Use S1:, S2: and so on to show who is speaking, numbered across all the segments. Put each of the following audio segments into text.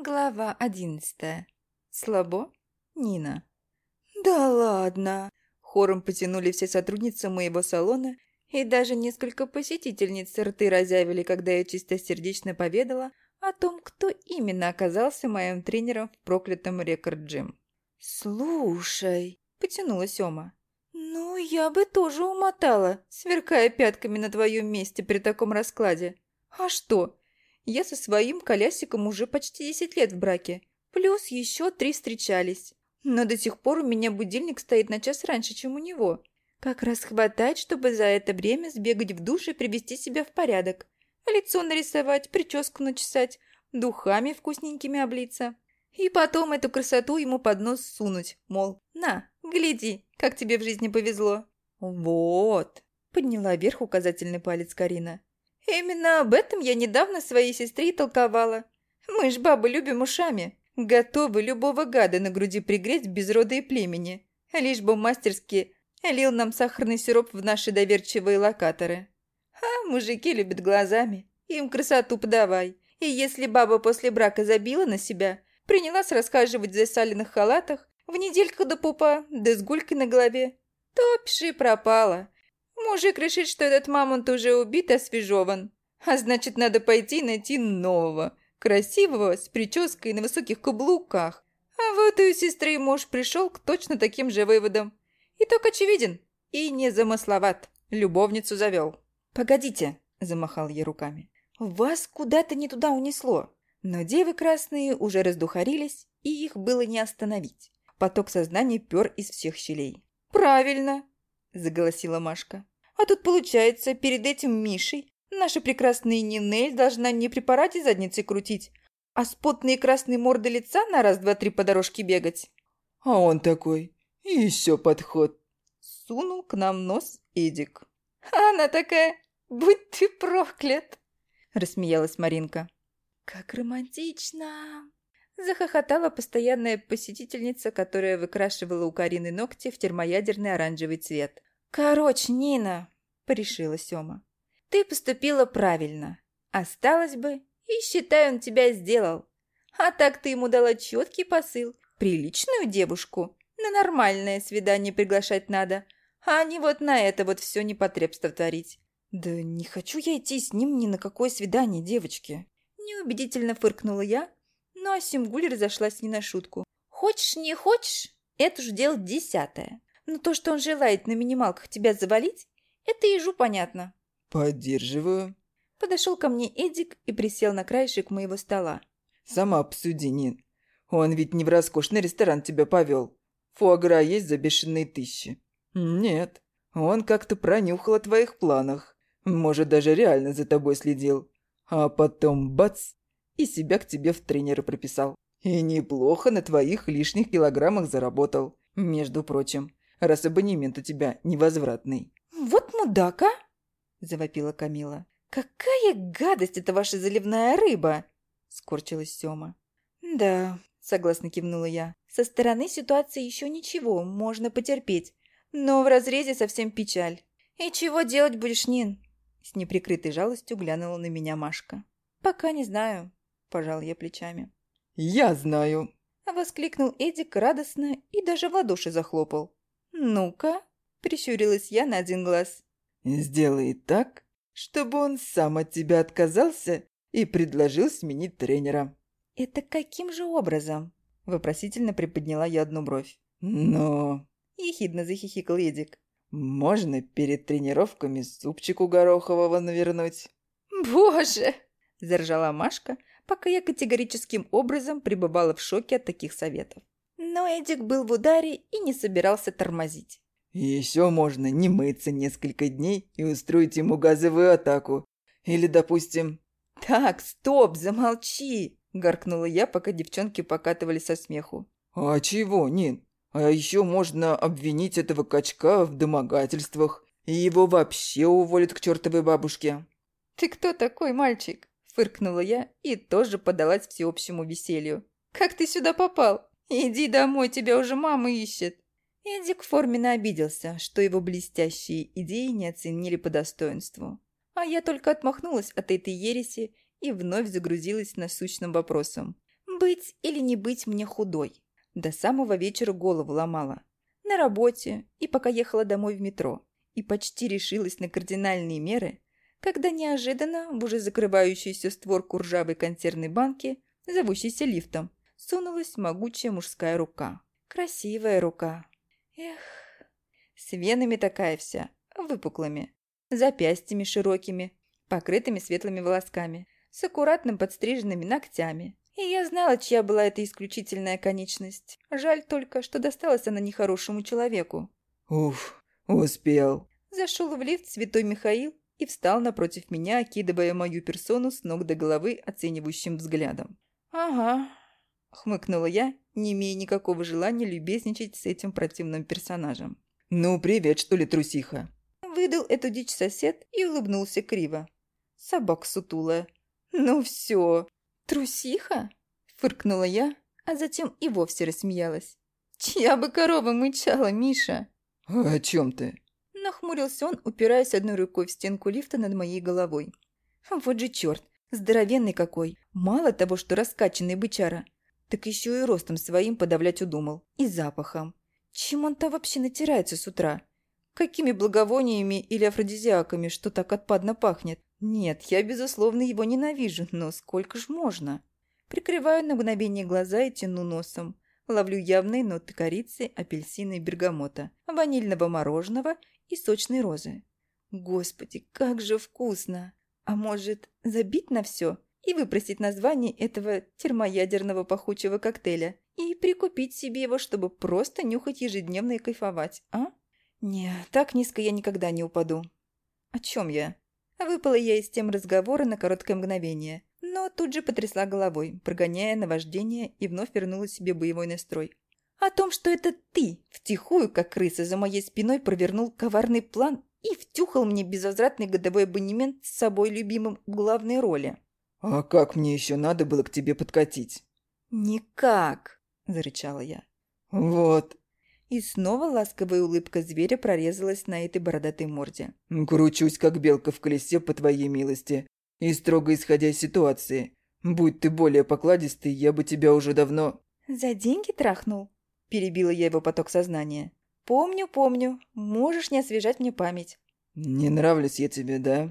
S1: Глава одиннадцатая. Слабо? Нина.
S2: «Да ладно!»
S1: Хором потянули все сотрудницы моего салона, и даже несколько посетительниц рты разявили, когда я чистосердечно поведала о том, кто именно оказался моим тренером в проклятом рекорд-джим.
S2: «Слушай!»
S1: – потянула Сёма.
S2: «Ну, я бы тоже умотала,
S1: сверкая пятками на твоем месте при таком раскладе. А что? Я со своим колясиком уже почти десять лет в браке. Плюс еще три встречались. Но до сих пор у меня будильник стоит на час раньше, чем у него. Как раз хватает, чтобы за это время сбегать в душ и привести себя в порядок. Лицо нарисовать, прическу начесать, духами вкусненькими облиться. И потом эту красоту ему под нос сунуть, мол, на, гляди, как тебе в жизни повезло. Вот, подняла вверх указательный палец Карина. Именно об этом я недавно своей сестре толковала. Мы ж бабы любим ушами. Готовы любого гада на груди пригреть без рода и племени. Лишь бы мастерски лил нам сахарный сироп в наши доверчивые локаторы. А мужики любят глазами. Им красоту подавай. И если баба после брака забила на себя, принялась рассказывать в засаленных халатах, в недельках до пупа, да с гулькой на голове, то пиши пропала. Мужик решит, что этот мамонт уже убит и освежеван. А значит, надо пойти найти нового, красивого, с прической на высоких каблуках. А вот и у сестры муж пришел к точно таким же выводам. Итог очевиден и незамысловат. Любовницу завел. «Погодите», – замахал ей руками. «Вас куда-то не туда унесло». Но девы красные уже раздухарились, и их было не остановить. Поток сознания пер из всех щелей. «Правильно!» – заголосила Машка. А тут, получается, перед этим Мишей наша прекрасная Нинель должна не при параде задницей крутить, а с потные красные морды лица на раз-два-три по дорожке бегать.
S3: А он такой, и еще подход.
S1: Сунул к нам нос Эдик. А она такая, будь ты проклят, рассмеялась Маринка. Как романтично! Захохотала постоянная посетительница, которая выкрашивала у Карины ногти в термоядерный оранжевый цвет. «Короче, Нина», — порешила Сёма, — «ты поступила правильно. Осталось бы, и, считай, он тебя сделал. А так ты ему дала четкий посыл. Приличную девушку на нормальное свидание приглашать надо, а не вот на это вот все непотребство творить». «Да не хочу я идти с ним ни на какое свидание, девочки!» Неубедительно фыркнула я, но Симгуль разошлась не на шутку. «Хочешь, не хочешь, это уж дело десятое. Но то, что он желает на минималках тебя завалить, это ежу понятно.
S3: Поддерживаю.
S1: Подошел ко мне Эдик и присел на краешек моего стола.
S3: Сама обсуди, Нин. Он ведь не в роскошный ресторан тебя повел. Фуагра есть за бешеные тысячи. Нет, он как-то пронюхал о твоих планах. Может, даже реально за тобой следил. А потом бац, и себя к тебе в тренера прописал. И неплохо на твоих лишних килограммах заработал, между прочим раз абонемент у тебя невозвратный».
S1: «Вот мудак, а!» – завопила Камила. «Какая гадость эта ваша заливная рыба!» – скорчилась Сёма. «Да», – согласно кивнула я. «Со стороны ситуации еще ничего, можно потерпеть. Но в разрезе совсем печаль. И чего делать будешь, Нин?» С неприкрытой жалостью глянула на меня Машка. «Пока не знаю», – пожал я плечами.
S3: «Я знаю», –
S1: воскликнул Эдик радостно и даже в ладоши захлопал. «Ну-ка», — прищурилась я на один глаз.
S3: «Сделай так, чтобы он сам от тебя отказался и предложил сменить тренера».
S1: «Это каким же образом?» — вопросительно приподняла я одну бровь.
S3: «Но...»
S1: — ехидно захихикал Едик.
S3: «Можно перед тренировками супчику горохового навернуть».
S1: «Боже!» — заржала Машка, пока я категорическим образом пребывала в шоке от таких советов. Но Эдик был в ударе и не собирался тормозить.
S3: «Еще можно не мыться несколько дней и устроить ему газовую атаку. Или, допустим...»
S1: «Так, стоп, замолчи!» – горкнула я, пока девчонки покатывались со смеху.
S3: «А чего, Нин? А еще можно обвинить этого качка в домогательствах, и его вообще уволят к чертовой бабушке».
S1: «Ты кто такой, мальчик?» – фыркнула я и тоже подалась всеобщему веселью. «Как ты сюда попал?» «Иди домой, тебя уже мама ищет!» Эдик форменно обиделся, что его блестящие идеи не оценили по достоинству. А я только отмахнулась от этой ереси и вновь загрузилась насущным вопросом. Быть или не быть мне худой. До самого вечера голову ломала. На работе и пока ехала домой в метро. И почти решилась на кардинальные меры, когда неожиданно в уже закрывающуюся створку ржавой консервной банки, зовущейся лифтом, сунулась могучая мужская рука. Красивая рука. Эх, с венами такая вся, выпуклыми, запястьями широкими, покрытыми светлыми волосками, с аккуратным подстриженными ногтями. И я знала, чья была эта исключительная конечность. Жаль только, что досталась она нехорошему человеку.
S3: Уф, успел.
S1: Зашел в лифт святой Михаил и встал напротив меня, окидывая мою персону с ног до головы оценивающим взглядом. «Ага», — хмыкнула я, не имея никакого желания любезничать с этим противным персонажем.
S3: «Ну, привет, что ли, трусиха?»
S1: Выдал эту дичь сосед и улыбнулся криво. Собак сутулая. «Ну все, трусиха?» Фыркнула я, а затем и вовсе рассмеялась. «Чья бы корова мычала, Миша?»
S3: «О чем ты?»
S1: Нахмурился он, упираясь одной рукой в стенку лифта над моей головой. «Вот же черт! Здоровенный какой! Мало того, что раскачанный бычара, так еще и ростом своим подавлять удумал. И запахом. Чем он там вообще натирается с утра? Какими благовониями или афродизиаками, что так отпадно пахнет? Нет, я, безусловно, его ненавижу, но сколько ж можно? Прикрываю на мгновение глаза и тяну носом. Ловлю явные ноты корицы, апельсина и бергамота, ванильного мороженого и сочной розы. Господи, как же вкусно! А может, забить на все и выпросить название этого термоядерного пахучего коктейля и прикупить себе его, чтобы просто нюхать ежедневно и кайфовать, а? Не, так низко я никогда не упаду. О чем я? Выпала я из тем разговора на короткое мгновение, но тут же потрясла головой, прогоняя наваждение и вновь вернула себе боевой настрой. О том, что это ты, втихую, как крыса, за моей спиной провернул коварный план и втюхал мне безвозвратный годовой абонемент с собой любимым в главной роли.
S3: «А как мне еще надо было к тебе подкатить?»
S1: «Никак!» – зарычала я.
S3: «Вот».
S1: И снова ласковая улыбка зверя прорезалась на этой бородатой морде.
S3: «Кручусь, как белка в колесе, по твоей милости. И строго исходя из ситуации. Будь ты более покладистый, я бы тебя уже давно...»
S1: «За деньги трахнул?» – перебила я его поток сознания. «Помню, помню. Можешь не освежать мне память».
S3: «Не нравлюсь я тебе, да?»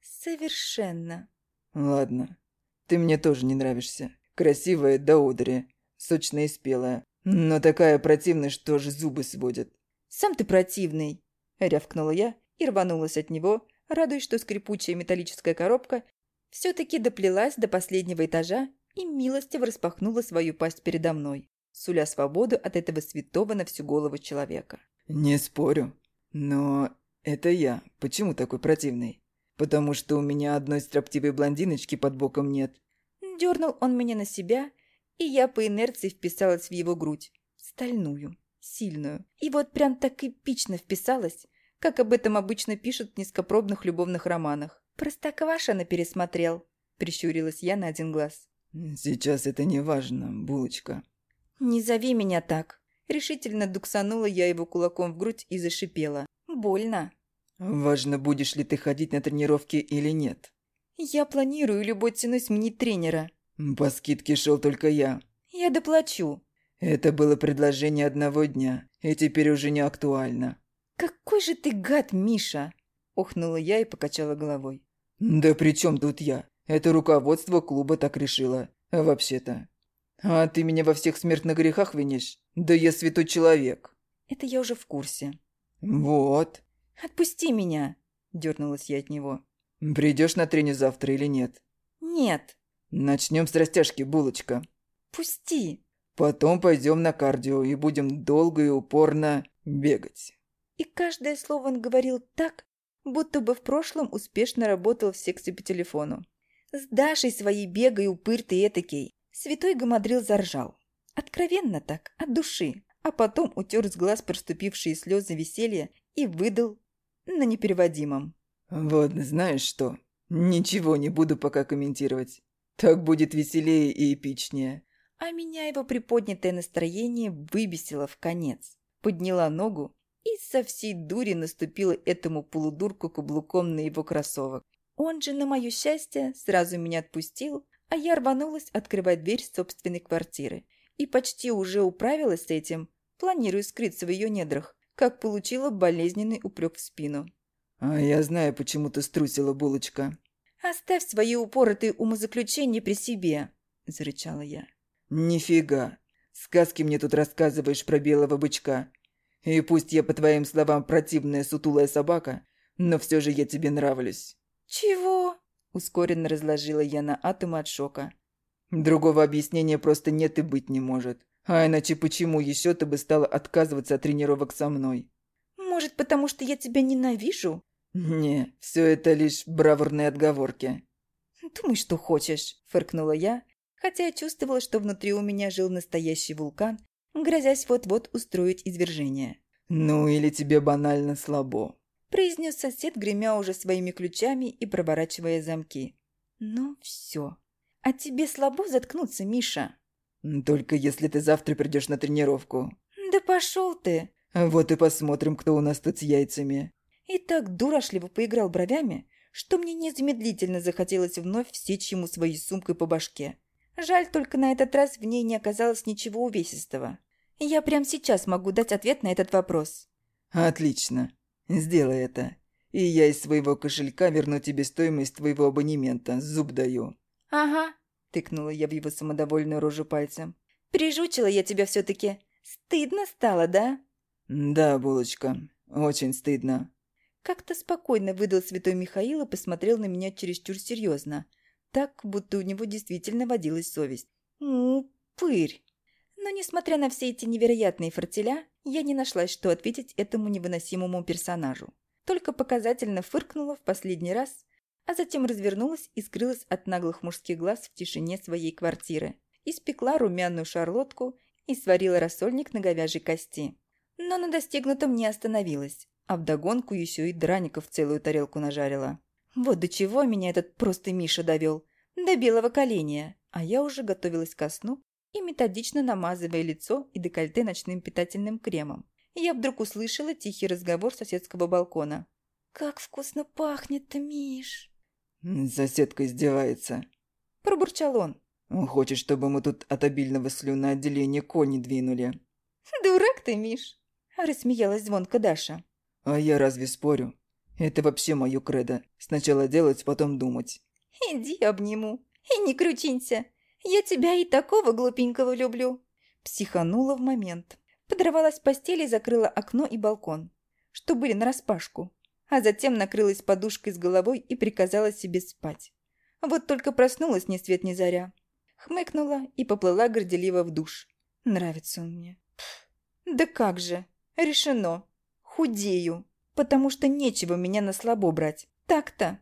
S1: «Совершенно».
S3: «Ладно. Ты мне тоже не нравишься. Красивая до одри, сочная и спелая. Но такая противная, что же зубы сводят».
S1: «Сам ты противный!» – рявкнула я и рванулась от него, радуясь, что скрипучая металлическая коробка все-таки доплелась до последнего этажа и милостиво распахнула свою пасть передо мной, суля свободу от этого святого на всю голову человека.
S3: «Не спорю. Но это я. Почему такой противный?» Потому что у меня одной строптивой блондиночки под боком нет».
S1: Дернул он меня на себя, и я по инерции вписалась в его грудь. Стальную, сильную. И вот прям так эпично вписалась, как об этом обычно пишут в низкопробных любовных романах. «Простоквашино пересмотрел», — прищурилась я на один глаз.
S3: «Сейчас это не важно, булочка».
S1: «Не зови меня так». Решительно дуксанула я его кулаком в грудь и зашипела. «Больно».
S3: «Важно, будешь ли ты ходить на тренировки или нет».
S1: «Я планирую любой ценой сменить тренера».
S3: «По скидке шел только я».
S1: «Я доплачу».
S3: «Это было предложение одного дня, и теперь уже не актуально».
S1: «Какой же ты гад, Миша!» Охнула я и покачала головой.
S3: «Да при чем тут я? Это руководство клуба так решило. Вообще-то. А ты меня во всех смертных грехах винишь? Да я святой человек».
S1: «Это я уже в курсе».
S3: «Вот.
S1: «Отпусти меня!» – дернулась я от него.
S3: «Придешь на тренинг завтра или нет?»
S1: «Нет».
S3: «Начнем с растяжки, булочка».
S1: «Пусти».
S3: «Потом пойдем на кардио и будем долго и упорно бегать».
S1: И каждое слово он говорил так, будто бы в прошлом успешно работал в сексе по телефону. «С Дашей своей бегай, упырь ты этакий!» Святой Гамадрил заржал. Откровенно так, от души. А потом утер с глаз проступившие слезы веселья и выдал на непереводимом.
S3: «Вот знаешь что, ничего не буду пока комментировать. Так будет веселее и эпичнее».
S1: А меня его приподнятое настроение выбесило в конец. Подняла ногу и со всей дури наступила этому полудурку каблуком на его кроссовок. Он же, на мое счастье, сразу меня отпустил, а я рванулась открывать дверь собственной квартиры. И почти уже управилась с этим, планируя скрыться в ее недрах, как получила болезненный упрек в спину.
S3: «А я знаю, почему ты струсила, булочка».
S1: «Оставь свои упоротые умозаключения при себе», – зарычала я.
S3: «Нифига. Сказки мне тут рассказываешь про белого бычка. И пусть я, по твоим словам, противная сутулая собака, но все же я тебе нравлюсь».
S1: «Чего?» – ускоренно разложила я на атомы от шока.
S3: «Другого объяснения просто нет и быть не может. А иначе почему еще ты бы стала отказываться от тренировок со мной?»
S1: «Может, потому что я тебя ненавижу?»
S3: «Не, все это лишь бравурные отговорки».
S1: «Думай, что хочешь», – фыркнула я, хотя я чувствовала, что внутри у меня жил настоящий вулкан, грозясь вот-вот устроить извержение.
S3: «Ну или тебе банально слабо», –
S1: произнес сосед, гремя уже своими ключами и проворачивая замки. «Ну все. А тебе слабо заткнуться, Миша?»
S3: «Только если ты завтра придешь на тренировку».
S1: «Да пошел ты!»
S3: «Вот и посмотрим, кто у нас тут с яйцами».
S1: И так дурашливо поиграл бровями, что мне незамедлительно захотелось вновь всечь ему своей сумкой по башке. Жаль, только на этот раз в ней не оказалось ничего увесистого. Я прямо сейчас могу дать ответ на этот вопрос.
S3: «Отлично. Сделай это. И я из своего кошелька верну тебе стоимость твоего абонемента. Зуб даю».
S1: «Ага», – тыкнула я в его самодовольную рожу пальцем. «Прижучила я тебя все-таки. Стыдно стало, да?»
S3: «Да, булочка. Очень стыдно».
S1: Как-то спокойно выдал святой Михаил и посмотрел на меня чересчур серьезно. Так, будто у него действительно водилась совесть. «Ну, пырь!» Но, несмотря на все эти невероятные фортеля, я не нашла, что ответить этому невыносимому персонажу. Только показательно фыркнула в последний раз, а затем развернулась и скрылась от наглых мужских глаз в тишине своей квартиры. Испекла румяную шарлотку и сварила рассольник на говяжьей кости. Но на достигнутом не остановилась а вдогонку еще и драников целую тарелку нажарила. Вот до чего меня этот просто Миша довел. До белого коленя. А я уже готовилась ко сну и методично намазывая лицо и декольте ночным питательным кремом. Я вдруг услышала тихий разговор соседского балкона. «Как вкусно пахнет-то, Миш!»
S3: «Соседка издевается», –
S1: пробурчал он.
S3: «Хочет, чтобы мы тут от обильного слюноотделения кони двинули».
S1: «Дурак ты, Миш!» – рассмеялась звонко Даша.
S3: А я разве спорю? Это вообще мое кредо. Сначала делать, потом думать.
S1: Иди обниму. И не кручинься. Я тебя и такого глупенького люблю. Психанула в момент. Подорвалась в постели и закрыла окно и балкон, что были нараспашку. А затем накрылась подушкой с головой и приказала себе спать. Вот только проснулась ни свет ни заря. Хмыкнула и поплыла горделиво в душ. Нравится он мне. Да как же. Решено. Худею, потому что нечего меня на слабо брать. Так-то.